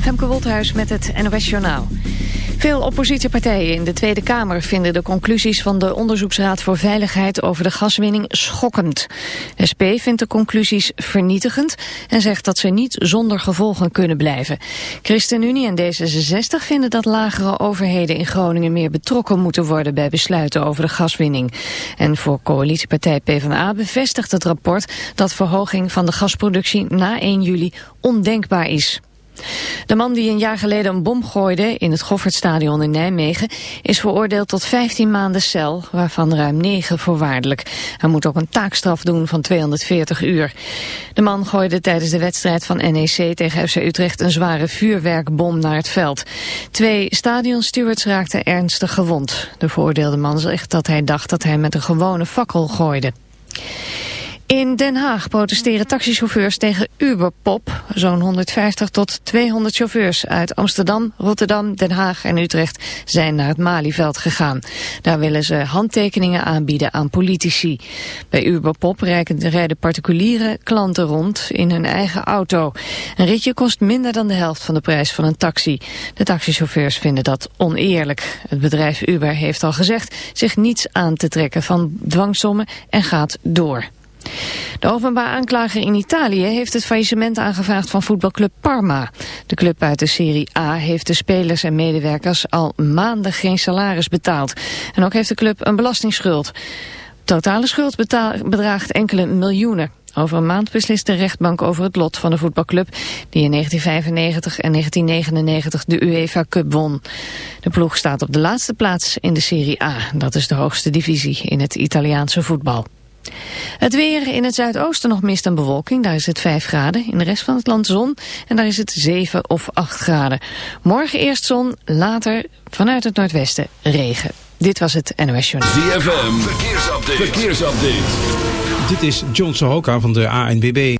Femke Wolthuis met het NOS Journaal. Veel oppositiepartijen in de Tweede Kamer vinden de conclusies van de Onderzoeksraad voor Veiligheid over de gaswinning schokkend. SP vindt de conclusies vernietigend en zegt dat ze niet zonder gevolgen kunnen blijven. ChristenUnie en D66 vinden dat lagere overheden in Groningen meer betrokken moeten worden bij besluiten over de gaswinning. En voor coalitiepartij PvdA bevestigt het rapport dat verhoging van de gasproductie na 1 juli ondenkbaar is. De man die een jaar geleden een bom gooide in het Goffertstadion in Nijmegen is veroordeeld tot 15 maanden cel, waarvan ruim 9 voorwaardelijk. Hij moet ook een taakstraf doen van 240 uur. De man gooide tijdens de wedstrijd van NEC tegen FC Utrecht een zware vuurwerkbom naar het veld. Twee stadionstewards raakten ernstig gewond. De veroordeelde man zegt dat hij dacht dat hij met een gewone fakkel gooide. In Den Haag protesteren taxichauffeurs tegen Uberpop. Zo'n 150 tot 200 chauffeurs uit Amsterdam, Rotterdam, Den Haag en Utrecht zijn naar het Malieveld gegaan. Daar willen ze handtekeningen aanbieden aan politici. Bij Uberpop rijden particuliere klanten rond in hun eigen auto. Een ritje kost minder dan de helft van de prijs van een taxi. De taxichauffeurs vinden dat oneerlijk. Het bedrijf Uber heeft al gezegd zich niets aan te trekken van dwangsommen en gaat door. De openbaar aanklager in Italië heeft het faillissement aangevraagd van voetbalclub Parma. De club uit de Serie A heeft de spelers en medewerkers al maanden geen salaris betaald. En ook heeft de club een belastingsschuld. Totale schuld bedraagt enkele miljoenen. Over een maand beslist de rechtbank over het lot van de voetbalclub... die in 1995 en 1999 de UEFA Cup won. De ploeg staat op de laatste plaats in de Serie A. Dat is de hoogste divisie in het Italiaanse voetbal. Het weer in het zuidoosten nog mist en bewolking. Daar is het 5 graden. In de rest van het land zon. En daar is het 7 of 8 graden. Morgen eerst zon. Later vanuit het noordwesten regen. Dit was het NOS Journal. ZFM. Verkeersupdate. Verkeersupdate. Dit is John Sohoka van de ANBB.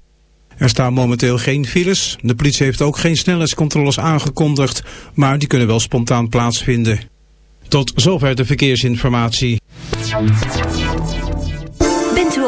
Er staan momenteel geen files. De politie heeft ook geen snelheidscontroles aangekondigd. Maar die kunnen wel spontaan plaatsvinden. Tot zover de verkeersinformatie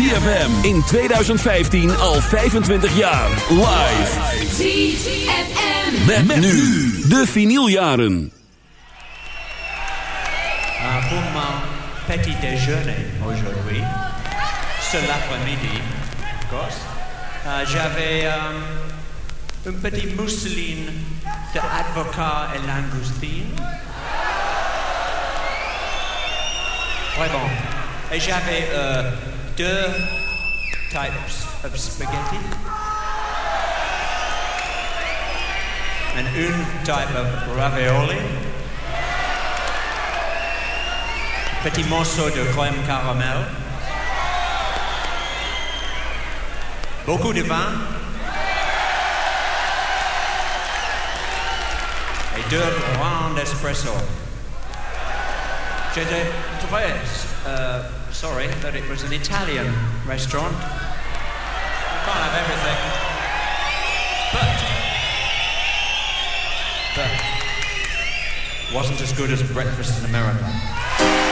ZFM in 2015 al 25 jaar. Live. ZFM. Met, met nu de vinyljaren. Un pour mon petit déjeuner aujourd'hui, c'est l'après-midi, uh, j'avais um, une petite mousseline de avocat et langoustine. Très bon. Et j'avais euh, deux types of spaghetti and une type of ravioli. Petit morceau de crème caramel. Beaucoup de vin. Et deux grands espresso. J'étais très uh, sorry that it was an Italian restaurant. Can't have everything. But, but, wasn't as good as breakfast in America.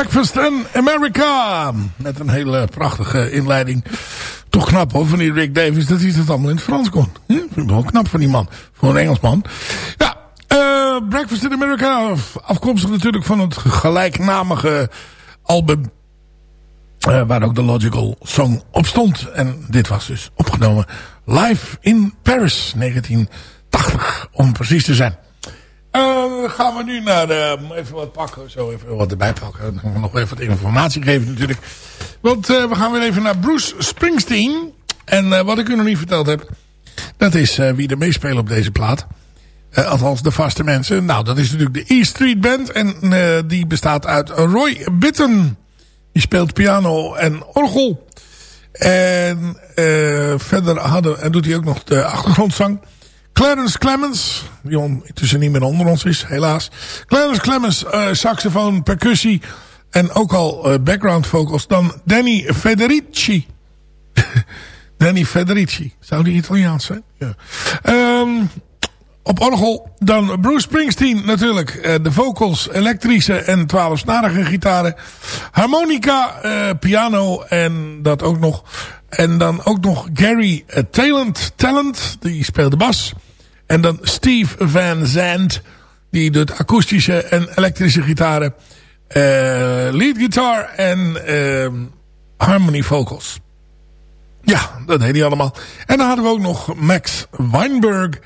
Breakfast in America. Met een hele prachtige inleiding. Toch knap hoor van die Rick Davis dat hij dat allemaal in het Frans kon. Hm? Vind wel knap van die man. Voor een Engelsman. Ja, eh, Breakfast in America. Afkomstig natuurlijk van het gelijknamige album. eh, waar ook de Logical Song op stond. En dit was dus opgenomen live in Paris. 1980 om precies te zijn. Eh, dan gaan we nu naar... eh, even wat pakken. Zo even wat erbij pakken. Nog even wat informatie geven natuurlijk. Want eh, we gaan weer even naar Bruce Springsteen. En eh, wat ik u nog niet verteld heb... Dat is eh, wie er meespelen op deze plaat. Eh, althans de vaste mensen. Nou, dat is natuurlijk de E Street Band. En eh, die bestaat uit Roy Bitten. Die speelt piano en orgel. En eh, verder hadden, en doet hij ook nog de achtergrondzang. Clarence Clemens, die intussen niet meer onder ons is, helaas. Clarence Clemens, eh, saxofoon, percussie en ook al eh, background vocals. Dan Danny Federici. Danny Federici. Zou die Italiaans zijn? Ja. Ehm, op orgel dan Bruce Springsteen natuurlijk. eh, de vocals, elektrische en twaalfsnarige gitaren. Harmonica, piano en dat ook nog. En dan ook nog Gary eh, Talent, Talent, die speelde bas. En dan Steve Van Zandt, die doet akoestische en elektrische gitaren. eh, lead guitar en ehm, harmony vocals. Ja, dat deed hij allemaal. En dan hadden we ook nog Max Weinberg.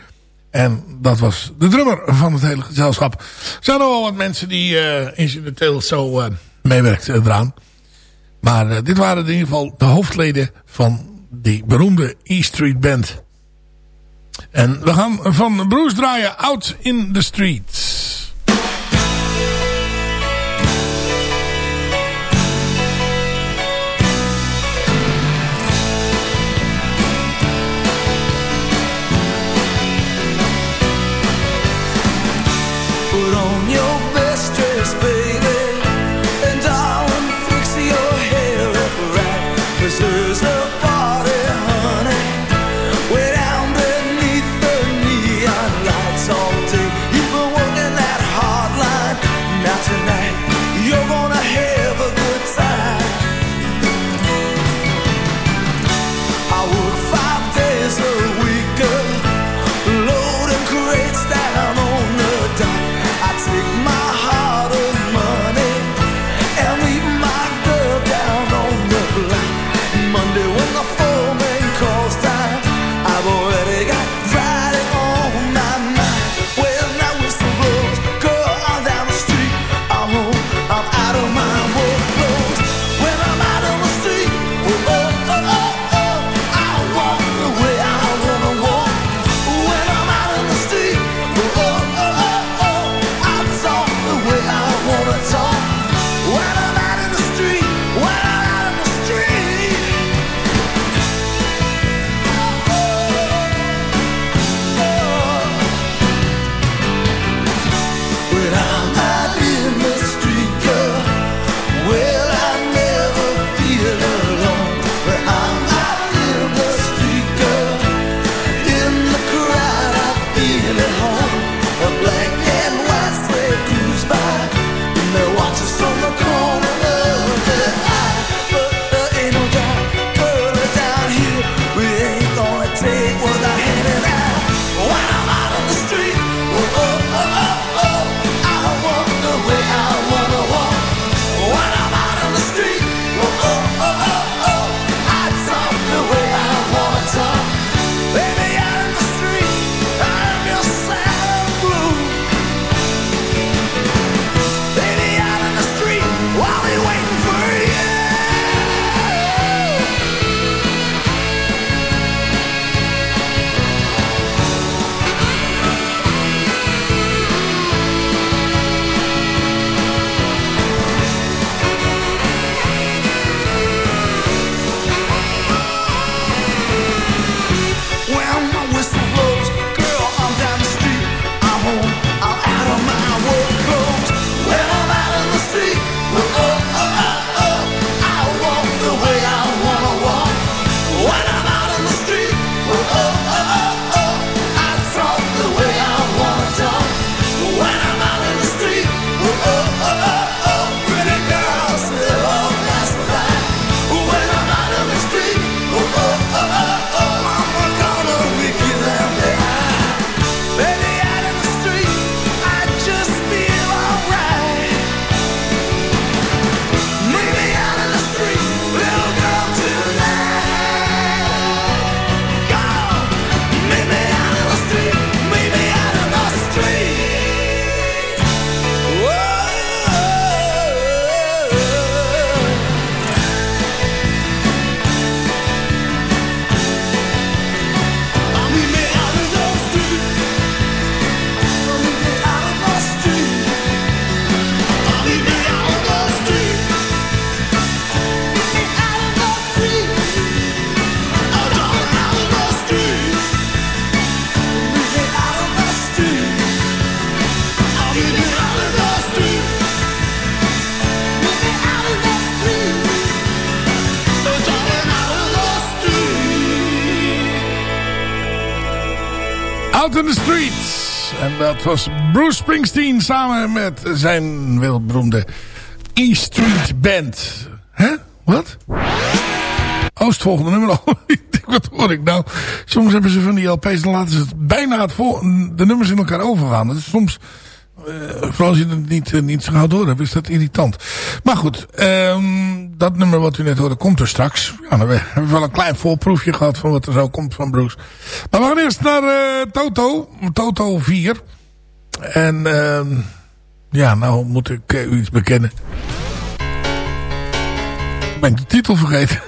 En dat was de drummer van het hele gezelschap. Er zijn wel wat mensen die uh, incidenteel zo uh, meewerkten eraan. Maar uh, dit waren in ieder geval de hoofdleden van die beroemde E Street Band. En we gaan van Bruce draaien Out in the Streets. Het was Bruce Springsteen samen met zijn welberoemde E Street Band. Hè? Wat? Oh, volgende nummer al. Wat hoor ik nou? Soms hebben ze van die LP's, dan laten ze het bijna de nummers in elkaar overgaan. Dus soms, uh, vooral als je het niet, eh, niet zo gauw door hebt, is dat irritant. Maar goed, ehm, dat nummer wat u net hoorde komt er straks. We hebben wel een klein voorproefje gehad van wat er zo komt van Bruce. Maar we gaan eerst naar eh, Toto, Toto 4. En uh, ja, nou moet ik eh, u iets bekennen. Ben de titel vergeten.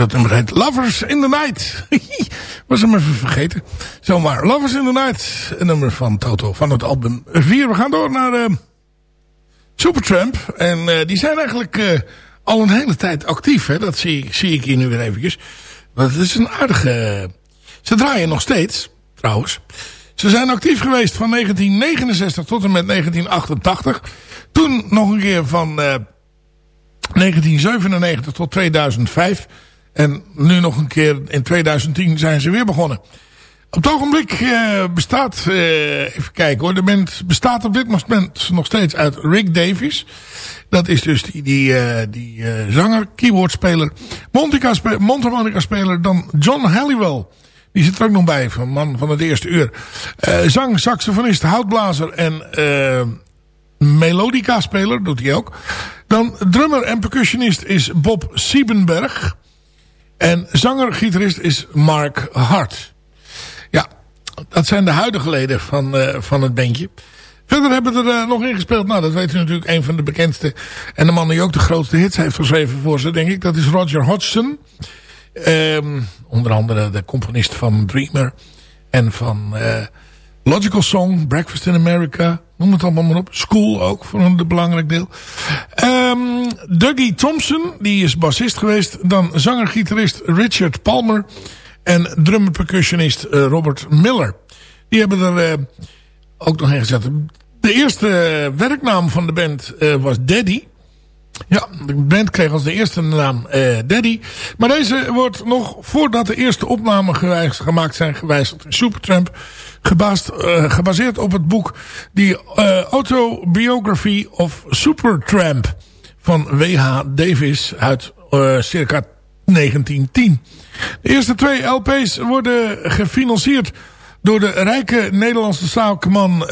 Dat nummer heet Lovers in the Night. Was hem even vergeten. Zomaar. Lovers in the Night. Een nummer van Toto. Van het album 4. We gaan door naar uh, Supertramp. En uh, die zijn eigenlijk uh, al een hele tijd actief. Hè? Dat zie, zie ik hier nu weer eventjes. Dat is een aardige... Ze draaien nog steeds. Trouwens. Ze zijn actief geweest van 1969 tot en met 1988. Toen nog een keer van 1997 tot 2005. En nu nog een keer in 2010 zijn ze weer begonnen. Op het ogenblik uh, bestaat, uh, even kijken hoor, de band bestaat op dit moment nog steeds uit Rick Davies. Dat is dus die, die, uh, die zanger, keyboardspeler, mondharmonica-speler, dan John Halliwell. Die zit er ook nog bij, van man van het eerste uur. zang, saxofonist, houtblazer en melodica-speler, doet hij ook. Dan drummer en percussionist is Bob Siebenberg. En zanger-gitarist is Mark Hart. Ja, dat zijn de huidige leden van, uh, van het bandje. Verder hebben we er uh, nog in gespeeld. Nou, dat weet u natuurlijk. Een van de bekendste. En de man die ook de grootste hits heeft geschreven voor ze, denk ik. Dat is Roger Hodgson. Um, onder andere de componist van Dreamer. En van uh, Logical Song, Breakfast in America. Noem het allemaal maar op. School ook, voor een belangrijk deel. Um, Dougie Thompson, die is bassist geweest. Dan zanger-gitarist Richard Palmer. En drummer-percussionist uh, Robert Miller. Die hebben er uh, ook nog in gezet. De eerste werknaam van de band uh, was Daddy. Ja, de band kreeg als de eerste naam uh, Daddy. Maar deze wordt nog voordat de eerste opnamen gewijzigd, gemaakt zijn gewijzigd in Supertramp. Gebaasd, gebaseerd op het boek die uh, Autobiography of Supertramp van W.H. Davis uit circa 1910. De eerste twee LP's worden gefinancierd door de rijke Nederlandse zaakman...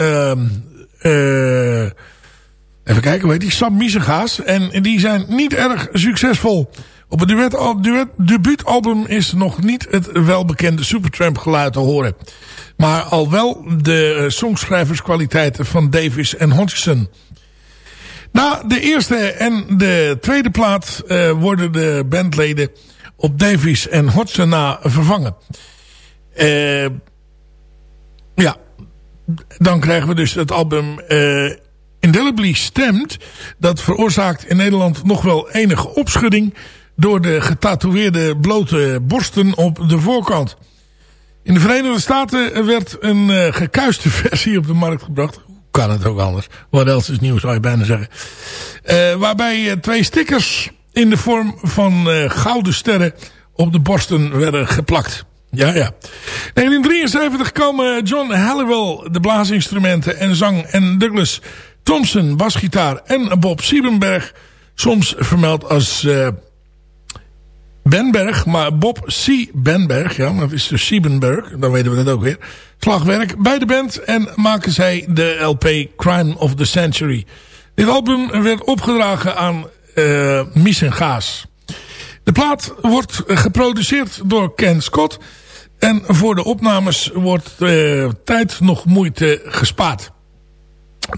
Even kijken, hoe heet die? Sam Miesegaas. En die zijn niet erg succesvol. Op het duet, debuutalbum is nog niet het welbekende Supertramp geluid te horen. Maar al wel de songschrijverskwaliteiten van Davis en Hodgson. Na de eerste en de tweede plaat uh, worden de bandleden op Davis en Hodgson na vervangen. Uh, ja, dan krijgen we dus het album uh, indelibly stemt. Dat veroorzaakt in Nederland nog wel enige opschudding door de getatoeëerde blote borsten op de voorkant. In de Verenigde Staten werd een gekuiste versie op de markt gebracht. Kan het ook anders. Wat else is nieuw zou je bijna zeggen. Uh, waarbij uh, twee stickers in de vorm van gouden sterren op de borsten werden geplakt. Ja, ja. 1973 komen John Halliwell, de blaasinstrumenten en zang en Douglas Thompson, basgitaar en Bob Siebenberg. Soms vermeld als Benberg, maar Bob C. Benberg, ja, dat is dus Siebenberg, dan weten we dat ook weer. Slagwerk bij de band en maken zij de LP Crime of the Century. Dit album werd opgedragen aan uh, Mies en Gaas. De plaat wordt geproduceerd door Ken Scott. En voor de opnames wordt uh, tijd nog moeite gespaard.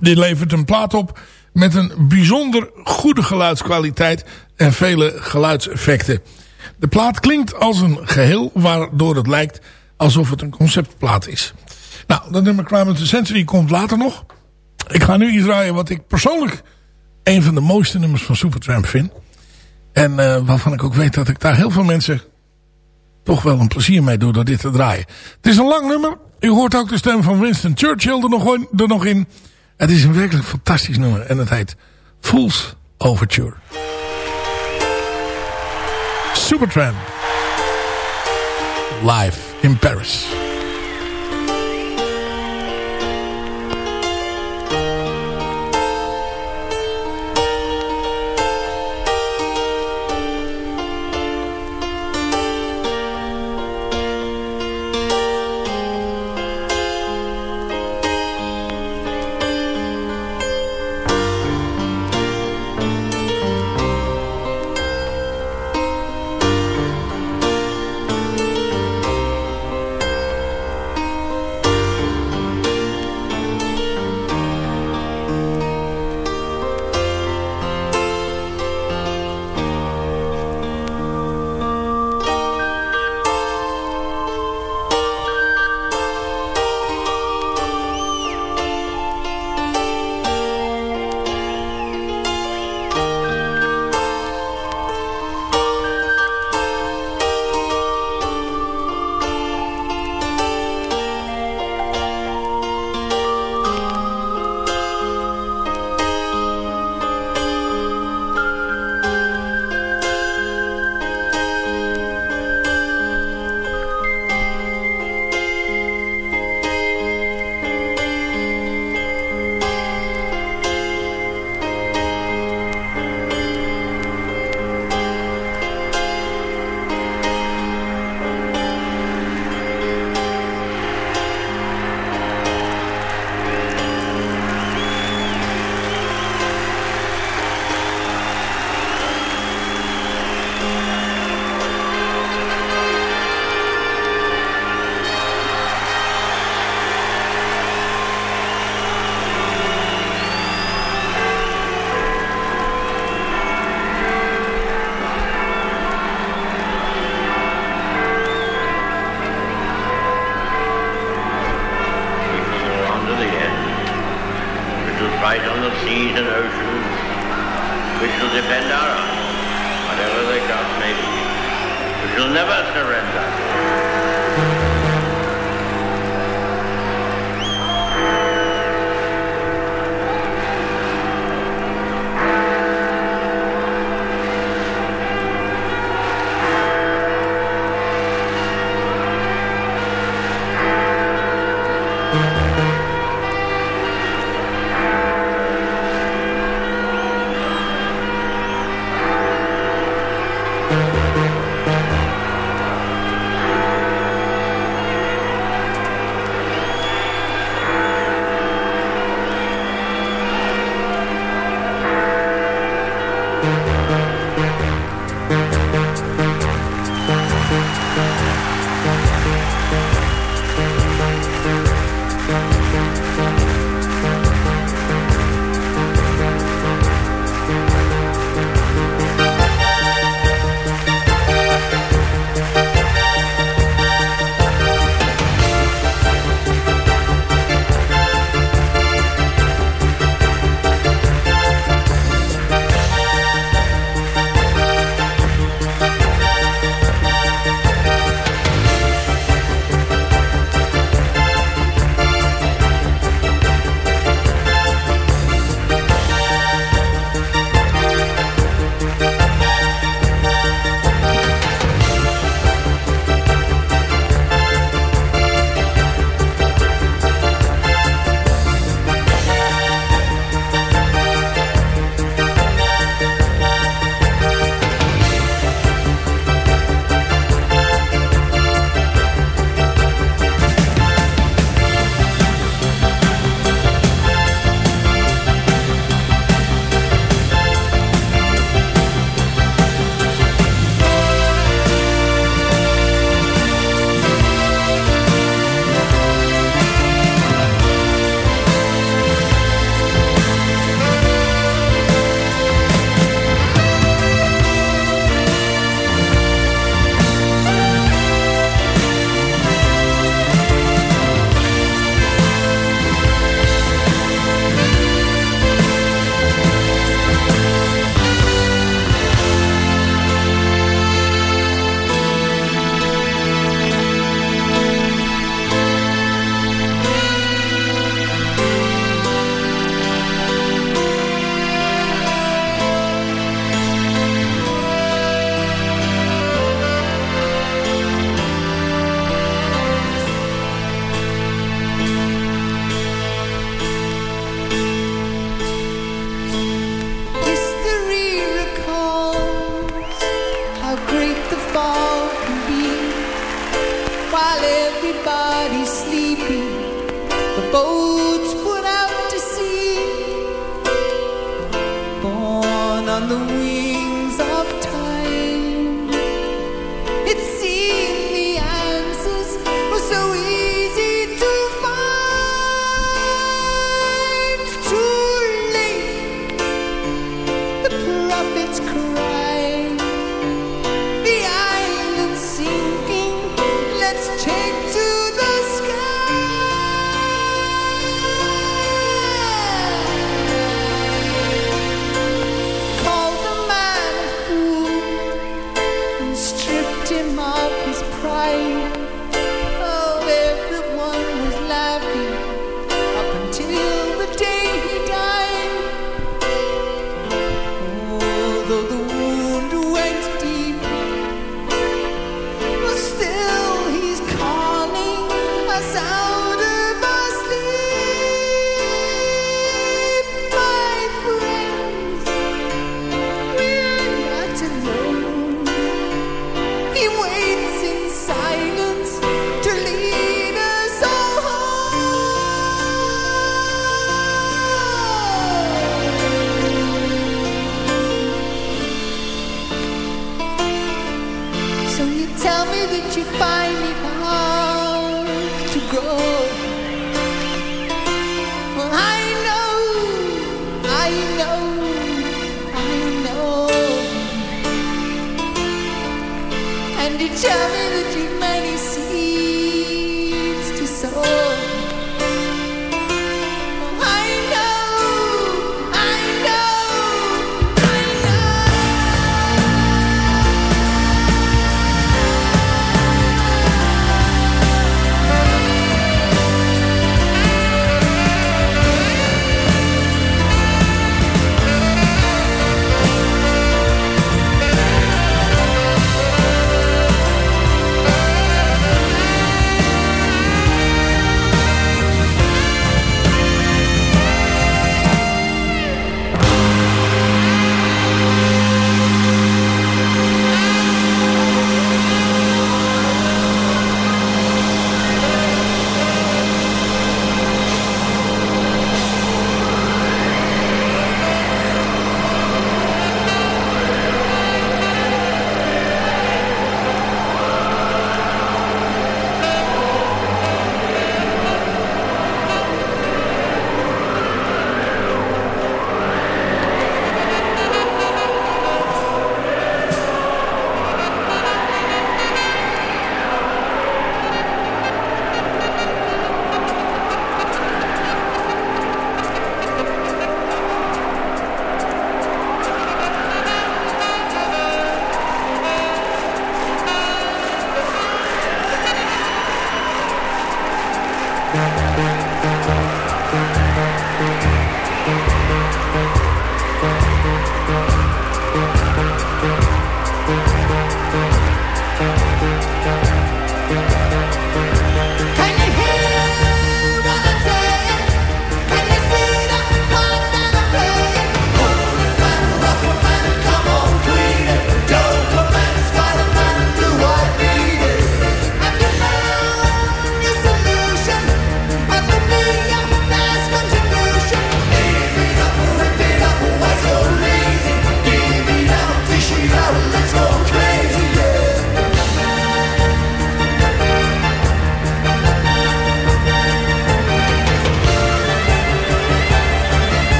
Dit levert een plaat op met een bijzonder goede geluidskwaliteit en vele geluidseffecten. De plaat klinkt als een geheel waardoor het lijkt alsof het een conceptplaat is. Nou, dat nummer Crime of the Century komt later nog. Ik ga nu iets draaien wat ik persoonlijk een van de mooiste nummers van Supertramp vind. En uh, waarvan ik ook weet dat ik daar heel veel mensen toch wel een plezier mee doe door dit te draaien. Het is een lang nummer. U hoort ook de stem van Winston Churchill er nog, er nog in. Het is een werkelijk fantastisch nummer. En het heet Fool's Overture. Supertramp. Live in Paris.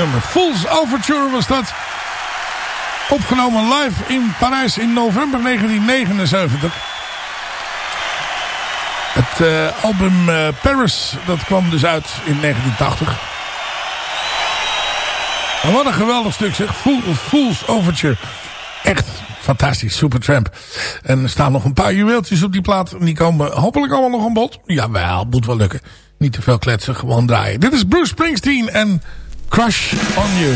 Nummer. Fool's Overture was dat. Opgenomen live in Parijs in november 1979. Het eh, album eh, Paris, dat kwam dus uit in 1980. En wat een geweldig stuk zeg. Fool, Fool's Overture. Echt fantastisch. Supertramp. En er staan nog een paar juweeltjes op die plaat. En die komen hopelijk allemaal nog aan bod. Jawel, moet wel lukken. Niet te veel kletsen, gewoon draaien. Dit is Bruce Springsteen en Crush on You.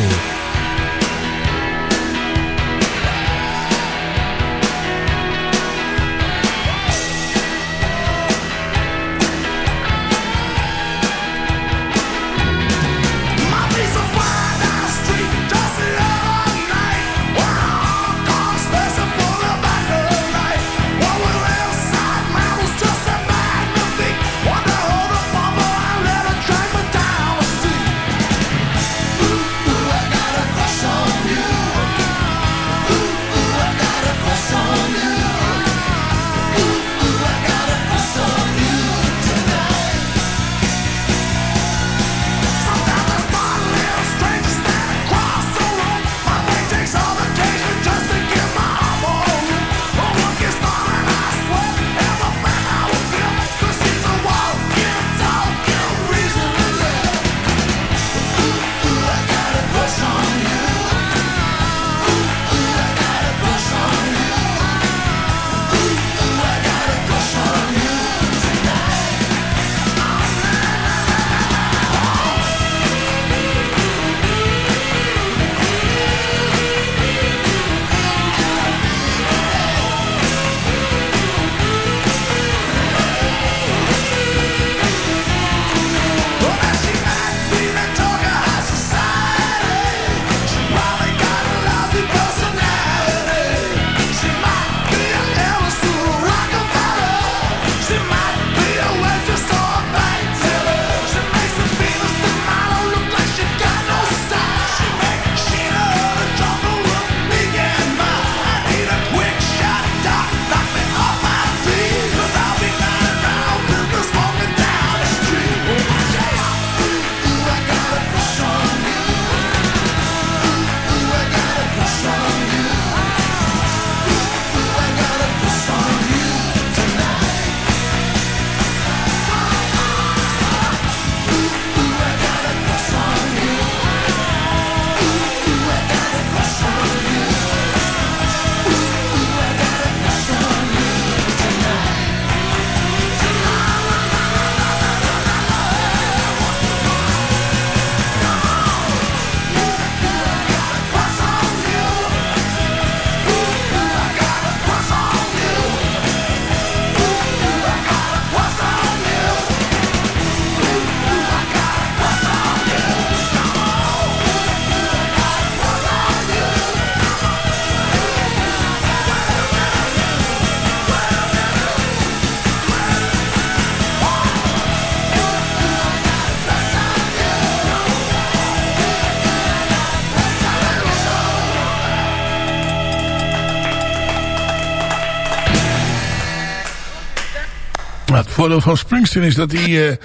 Voordeel van Springsteen is dat hij eh,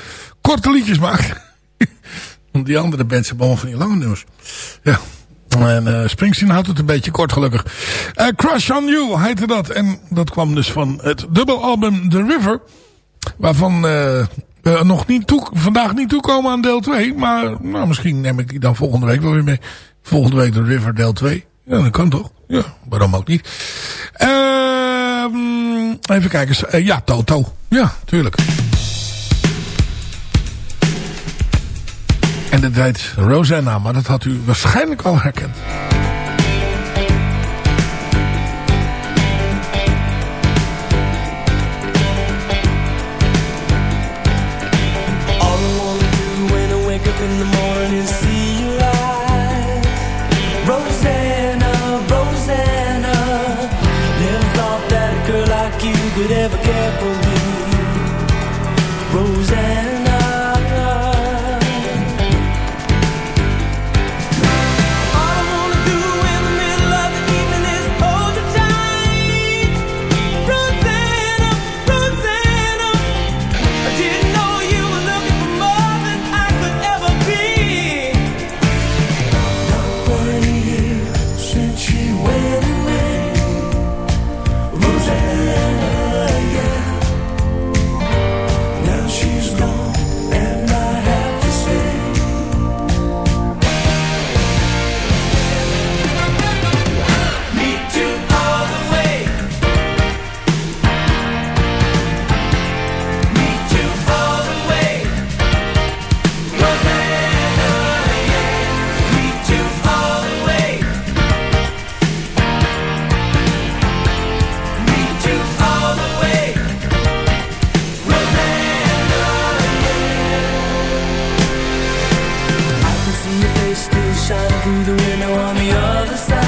korte liedjes maakt. Want die andere bands hebben allemaal van die lange nummers. Ja. En eh, Springsteen houdt het een beetje kort gelukkig. Eh, Crush on You heette dat. En dat kwam dus van het dubbelalbum The River. Waarvan eh, nog niet toe, vandaag niet toekomen aan deel 2. Maar nou, misschien neem ik die dan volgende week wel weer mee. Volgende week The River deel 2. Ja, dat kan toch? Ja, waarom ook niet. Ehm, even kijken. Eh, ja, Toto. Ja, tuurlijk. En dat heet Rosanna, maar dat had u waarschijnlijk al herkend. sunshine through the window on the other side.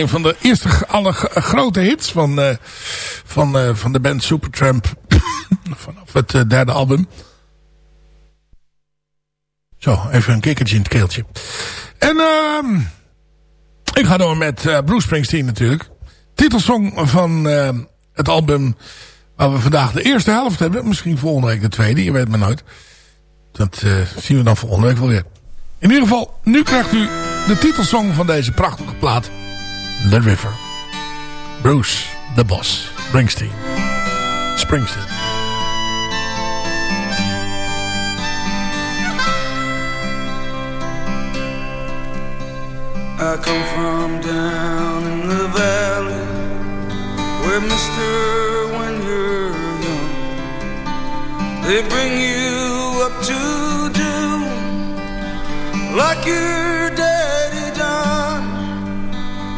een van de eerste alle grote hits van, eh, van, eh, van de band Supertramp. Vanaf het eh, derde album. Zo, even een kikkertje in het keeltje. En ehm, ik ga door met uh, Bruce Springsteen natuurlijk. Titelsong van het album waar we vandaag de eerste helft hebben. Misschien volgende week de tweede, je weet maar nooit. Dat zien we dan volgende week wel weer. In ieder geval, nu krijgt u de titelsong van deze prachtige plaat. The River. Bruce, the Boss, Springsteen. Springsteen. I come from down in the valley where Mr. When you're young, they bring you up to do like your dad.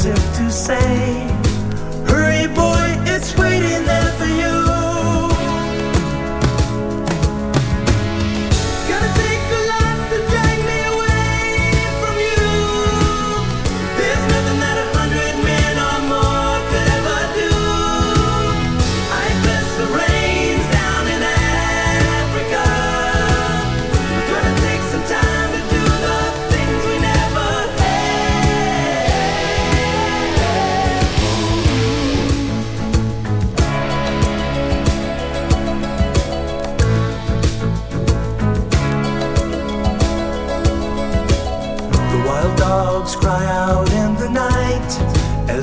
as if to say, Hurry, boy, it's waiting there for you.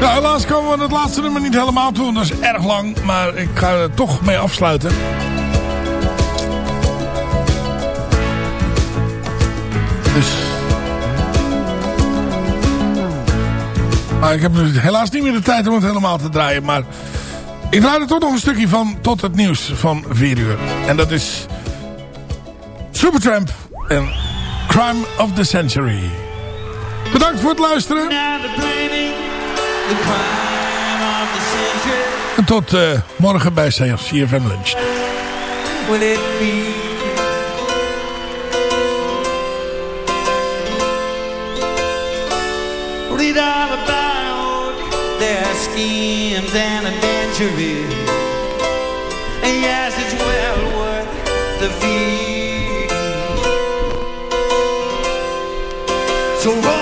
Helaas komen we het laatste nummer niet helemaal toe. Dat is erg lang, maar ik ga er toch mee afsluiten. Dus... Maar ik heb dus helaas niet meer de tijd om het helemaal te draaien. Maar ik draai er toch nog een stukje van tot het nieuws van 4 uur. En dat is Supertramp en Crime of the Century. Bedankt voor het luisteren. En tot eh, morgen bij CFM Lunch. Read all about their schemes and adventures. And yes, it's well worth the fee. So roll